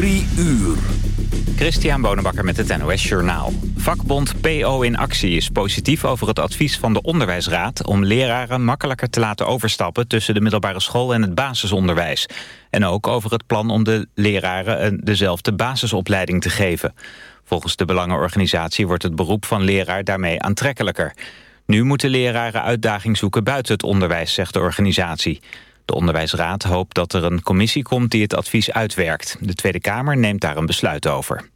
Drie uur. Christian Bonenbakker met het NOS Journaal. Vakbond PO in actie is positief over het advies van de Onderwijsraad... om leraren makkelijker te laten overstappen tussen de middelbare school en het basisonderwijs. En ook over het plan om de leraren dezelfde basisopleiding te geven. Volgens de Belangenorganisatie wordt het beroep van leraar daarmee aantrekkelijker. Nu moeten leraren uitdaging zoeken buiten het onderwijs, zegt de organisatie. De Onderwijsraad hoopt dat er een commissie komt die het advies uitwerkt. De Tweede Kamer neemt daar een besluit over.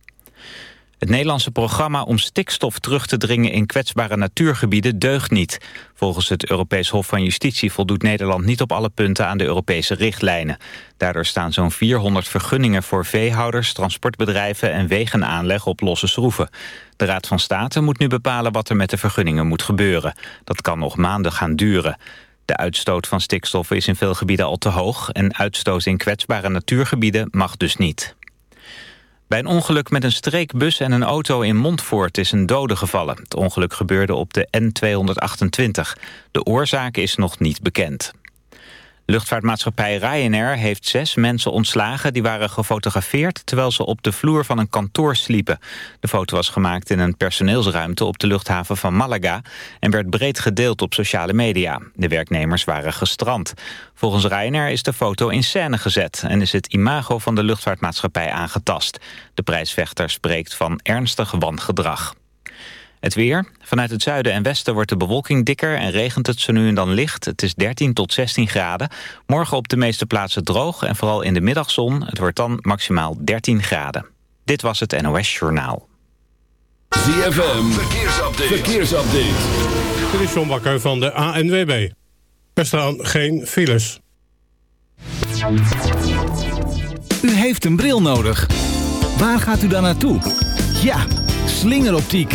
Het Nederlandse programma om stikstof terug te dringen in kwetsbare natuurgebieden deugt niet. Volgens het Europees Hof van Justitie voldoet Nederland niet op alle punten aan de Europese richtlijnen. Daardoor staan zo'n 400 vergunningen voor veehouders, transportbedrijven en wegenaanleg op losse schroeven. De Raad van State moet nu bepalen wat er met de vergunningen moet gebeuren. Dat kan nog maanden gaan duren. De uitstoot van stikstof is in veel gebieden al te hoog... en uitstoot in kwetsbare natuurgebieden mag dus niet. Bij een ongeluk met een streekbus en een auto in Montfoort is een dode gevallen. Het ongeluk gebeurde op de N228. De oorzaak is nog niet bekend. Luchtvaartmaatschappij Ryanair heeft zes mensen ontslagen... die waren gefotografeerd terwijl ze op de vloer van een kantoor sliepen. De foto was gemaakt in een personeelsruimte op de luchthaven van Malaga... en werd breed gedeeld op sociale media. De werknemers waren gestrand. Volgens Ryanair is de foto in scène gezet... en is het imago van de luchtvaartmaatschappij aangetast. De prijsvechter spreekt van ernstig wangedrag. Het weer. Vanuit het zuiden en westen wordt de bewolking dikker en regent het zo nu en dan licht. Het is 13 tot 16 graden. Morgen op de meeste plaatsen droog en vooral in de middagzon. Het wordt dan maximaal 13 graden. Dit was het NOS Journaal. ZFM. Verkeersupdate. Verkeersupdate. Dit is John Bakker van de ANWB. Er staan geen files. U heeft een bril nodig. Waar gaat u dan naartoe? Ja, slingeroptiek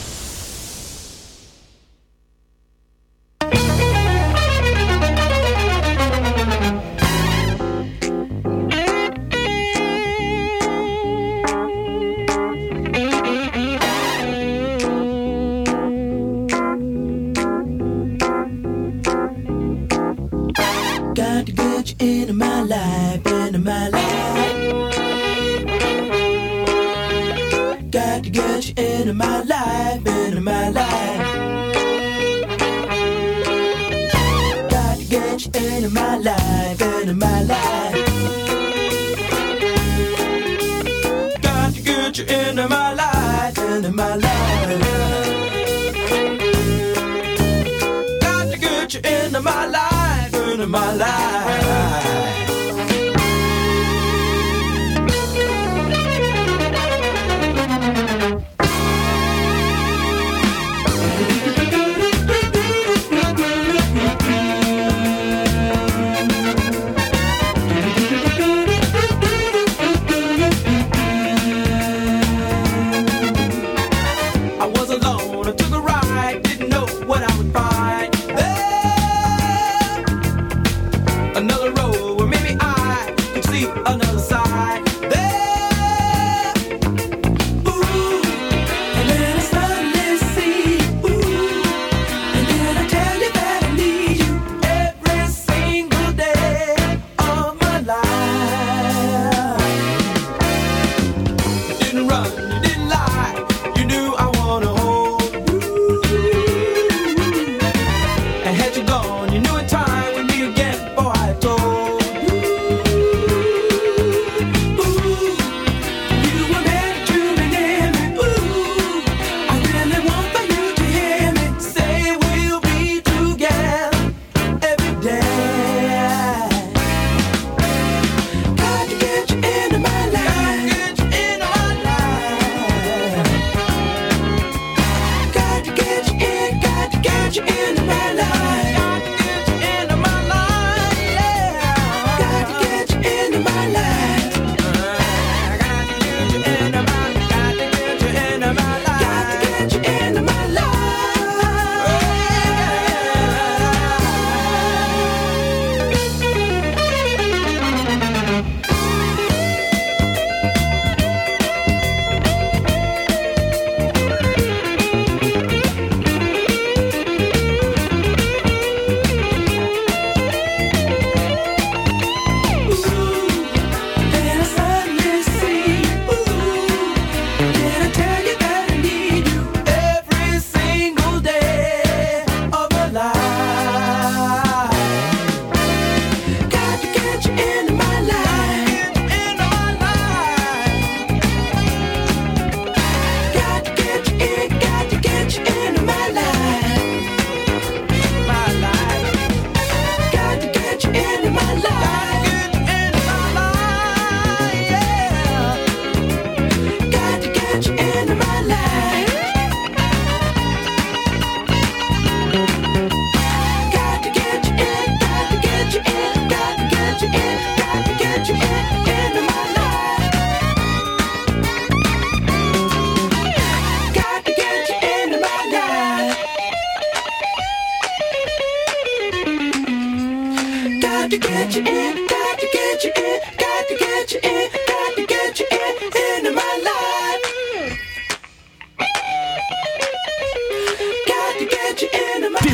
Got to get you in, got to get you in, got to get you in,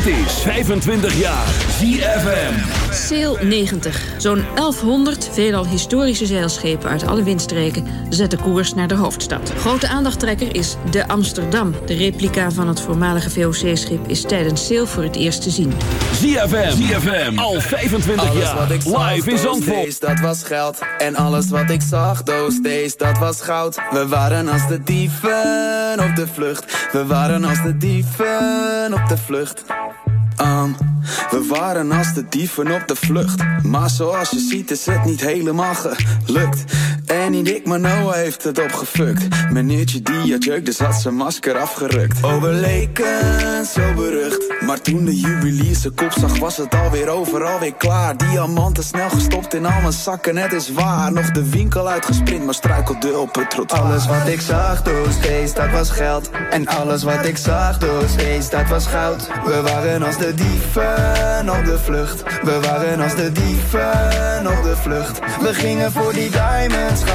is 25 jaar ZFM. Sail 90. Zo'n 1100 veelal historische zeilschepen uit alle windstreken zetten koers naar de hoofdstad. Grote aandachttrekker is de Amsterdam. De replica van het voormalige VOC-schip is tijdens Sail voor het eerst te zien. ZFM. ZFM. Al 25 Alles jaar. wat ik zag, Live in Zandvoort. dat was geld. En alles wat ik zag, those days, dat was goud. We waren als de dieven op de vlucht. We waren als de dieven op de vlucht. We waren als de dieven op de vlucht. Maar zoals je ziet is het niet helemaal gelukt. En niet ik, maar Noah heeft het opgefukt. Meneertje die had jeuk, dus had zijn masker afgerukt. Oh, we leken zo berucht. Maar toen de juwelier zijn kop zag, was het alweer overal weer klaar. Diamanten snel gestopt in al mijn zakken, het is waar. Nog de winkel uitgesprint, maar struikelde op het trottoir. Alles wat ik zag, those days, dat was geld. En alles wat ik zag, those days, dat was goud. We waren als de dieven op de vlucht. We waren als de dieven op de vlucht. We gingen voor die diamonds,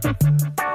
Thank you.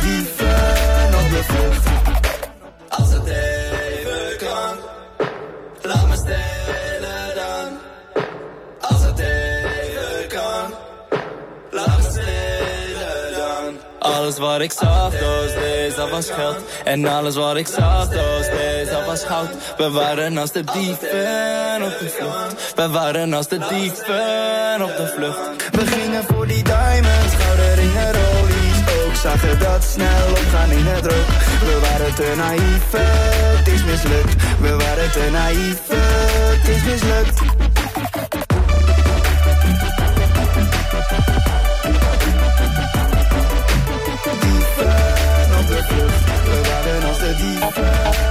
Dieven op de vlucht. Als het even kan, laat me stelen dan. Als het even kan, laat me stelen dan. Alles wat ik zag, those days, dat was geld. En alles wat ik zag, those days, dat was goud. We waren als de dieven op de vlucht. We waren als de dieven op de vlucht. We gingen voor die diamonds, Zagen dat snel opgaan in het rook. We waren te naïef, het is mislukt. We waren te naïef, het is mislukt. Dieven op de. We waren als de dieven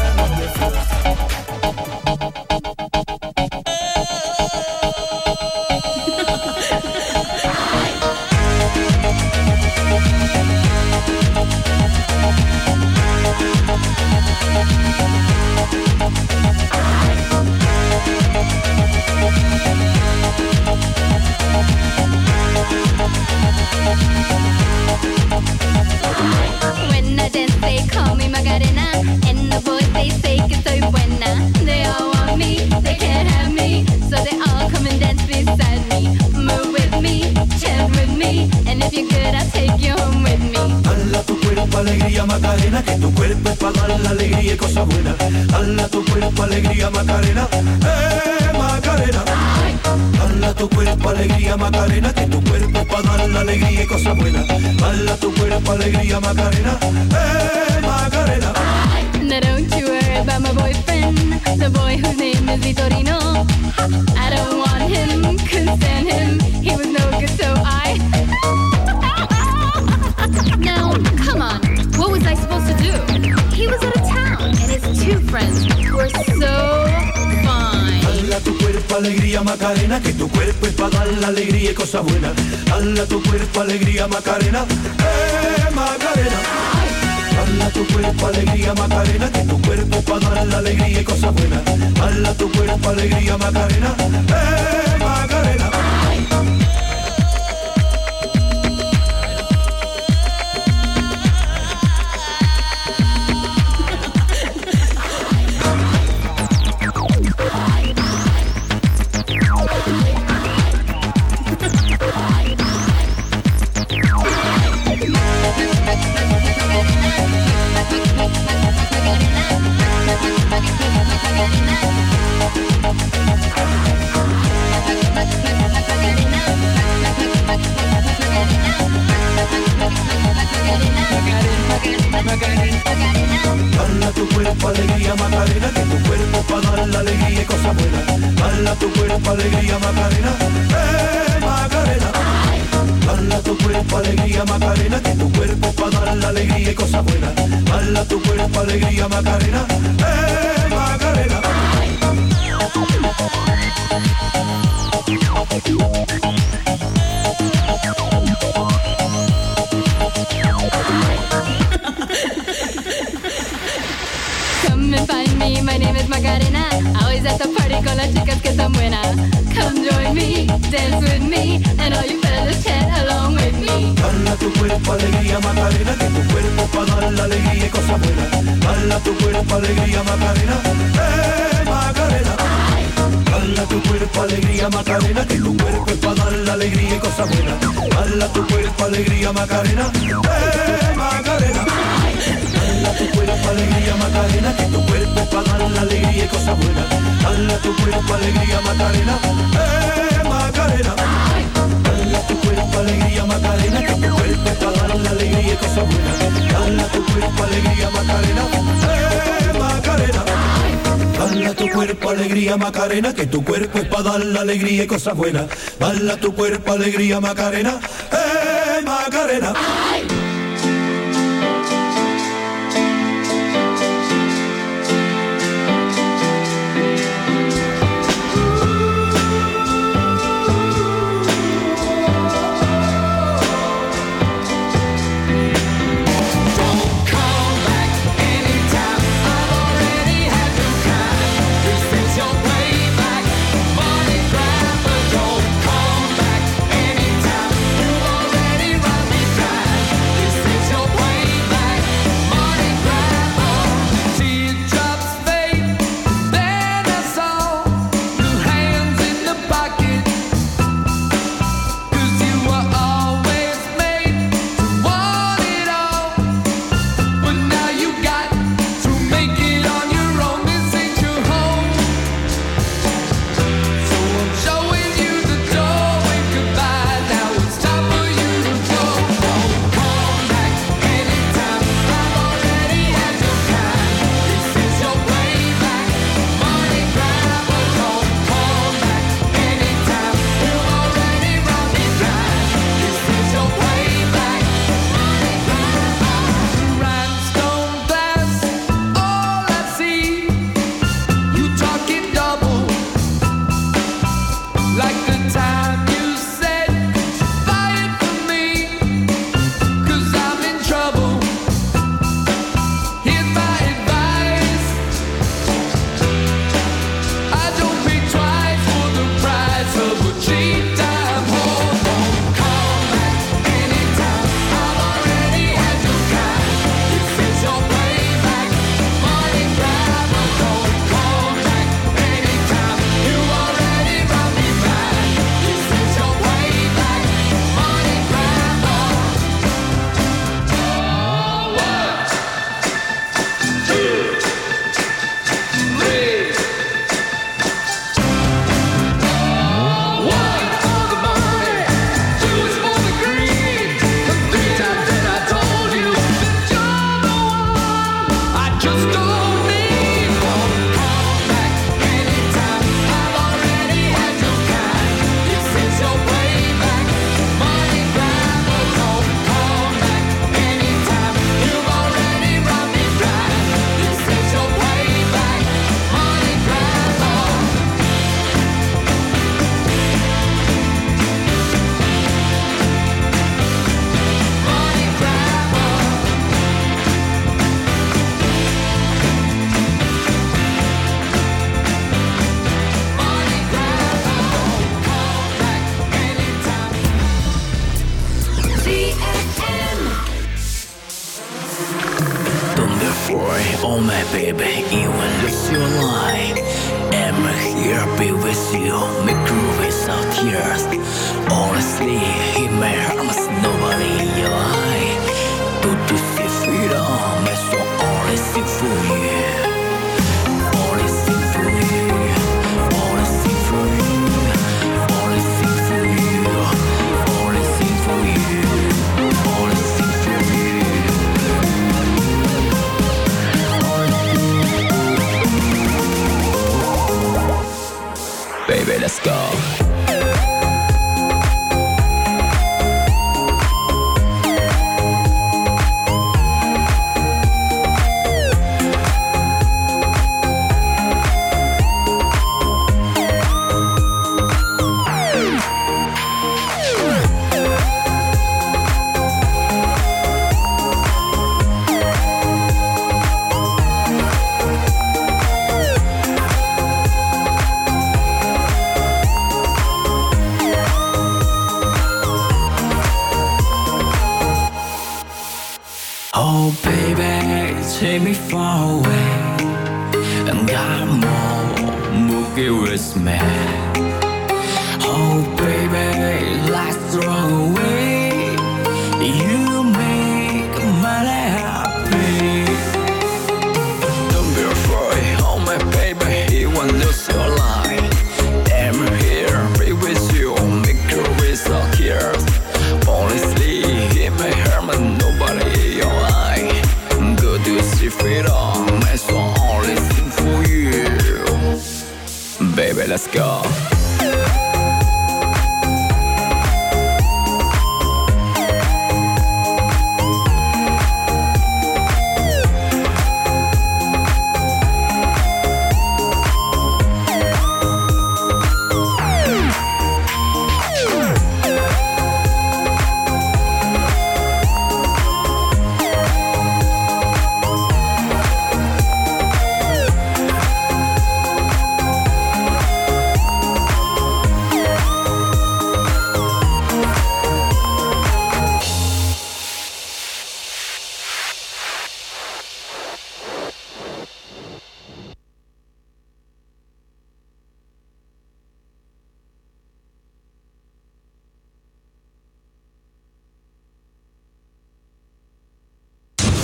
cosas buenas. Dala tu cuerpo alegría Macarena, eh Macarena.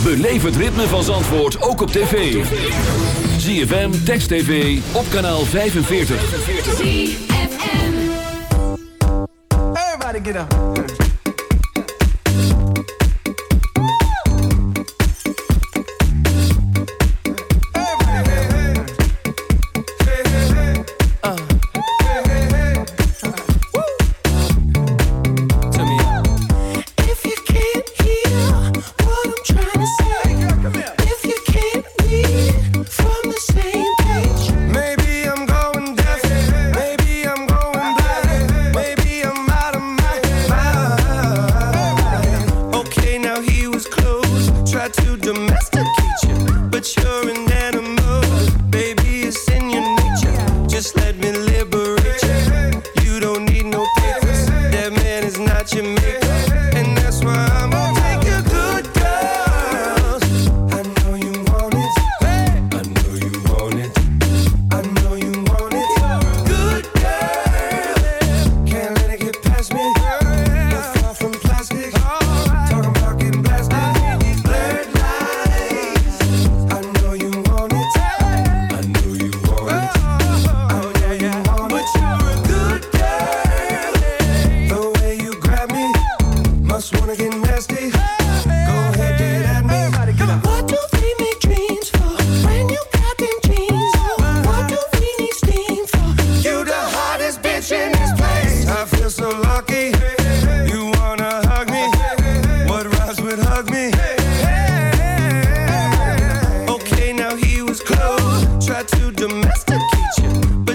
Beleef het ritme van Zandvoort ook op tv. ZFM, Text TV, op kanaal 45. Everybody get up.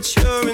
mature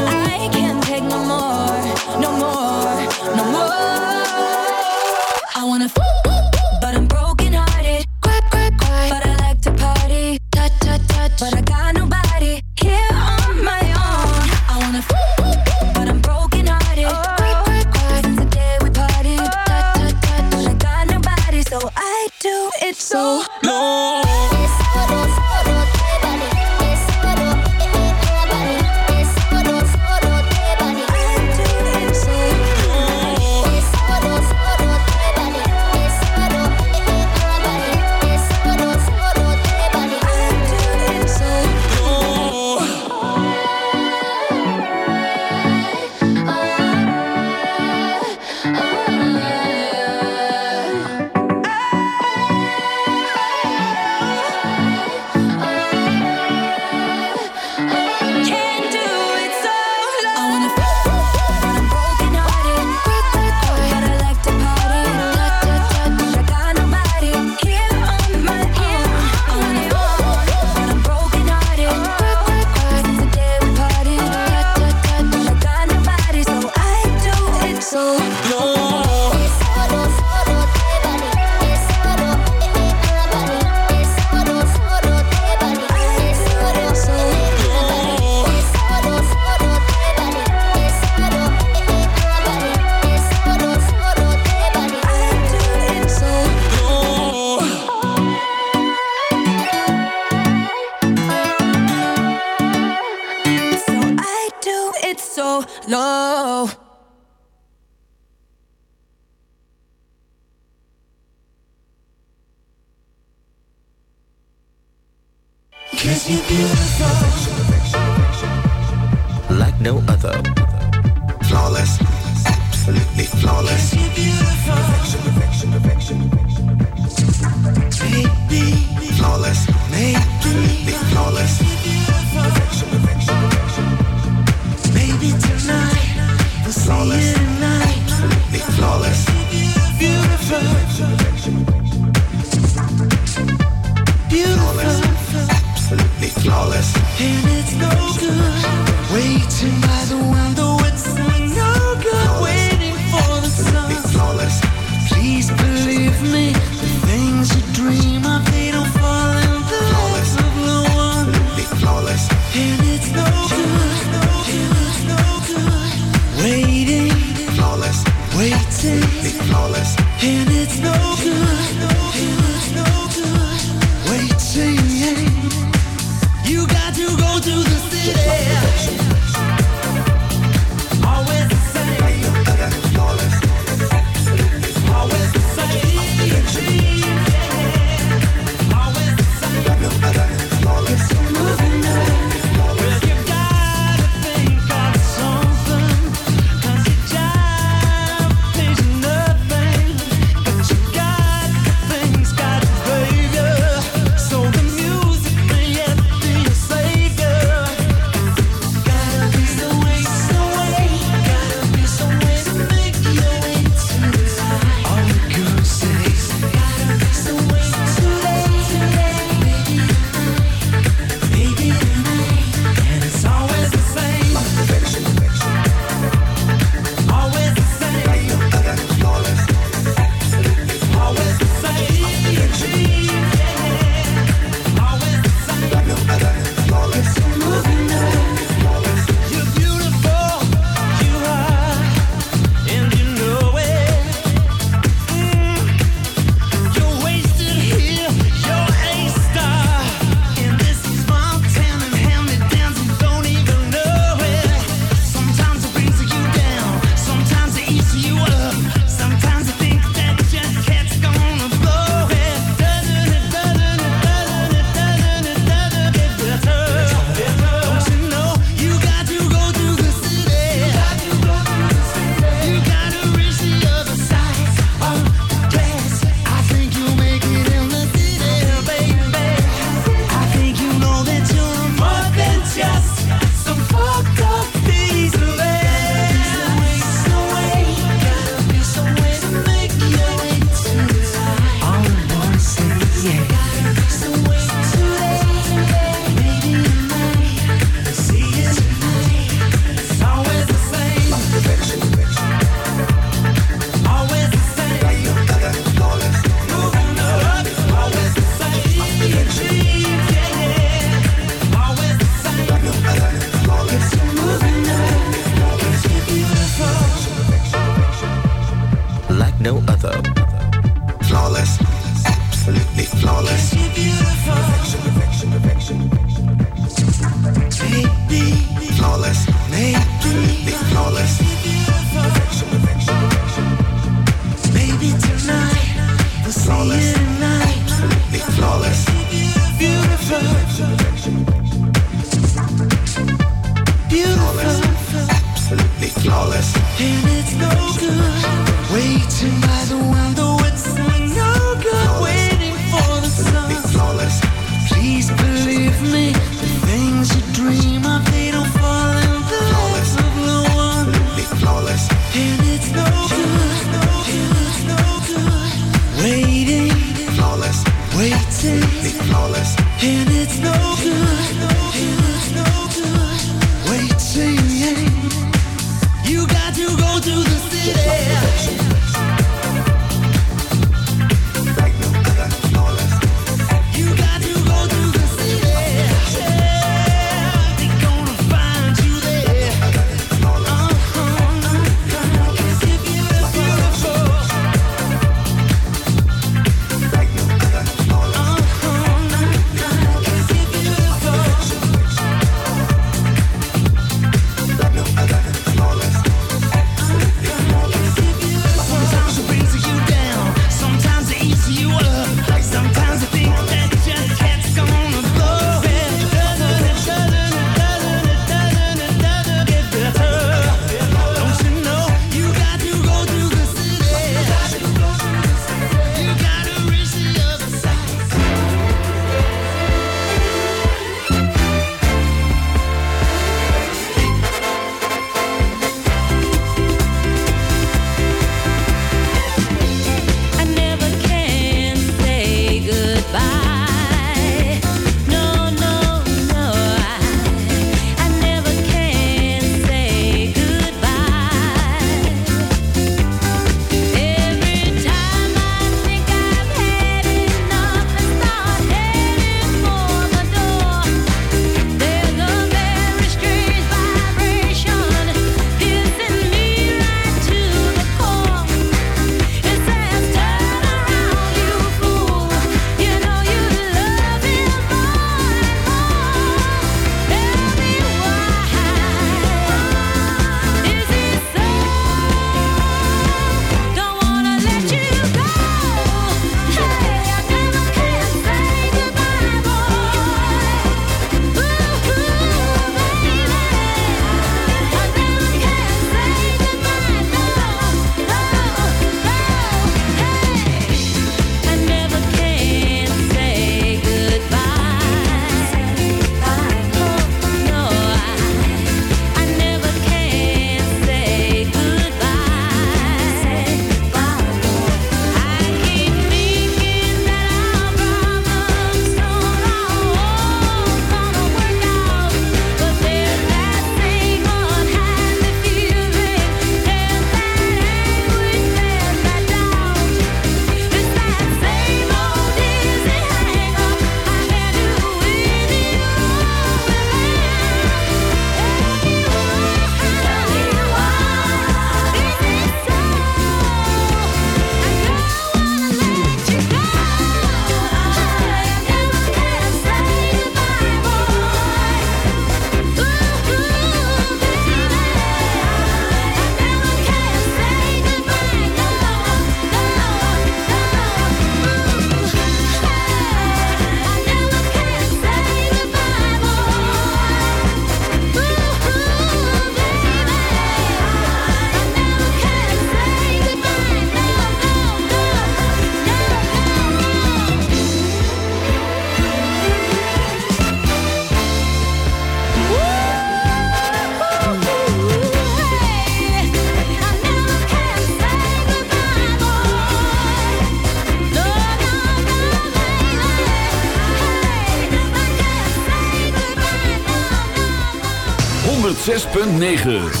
9.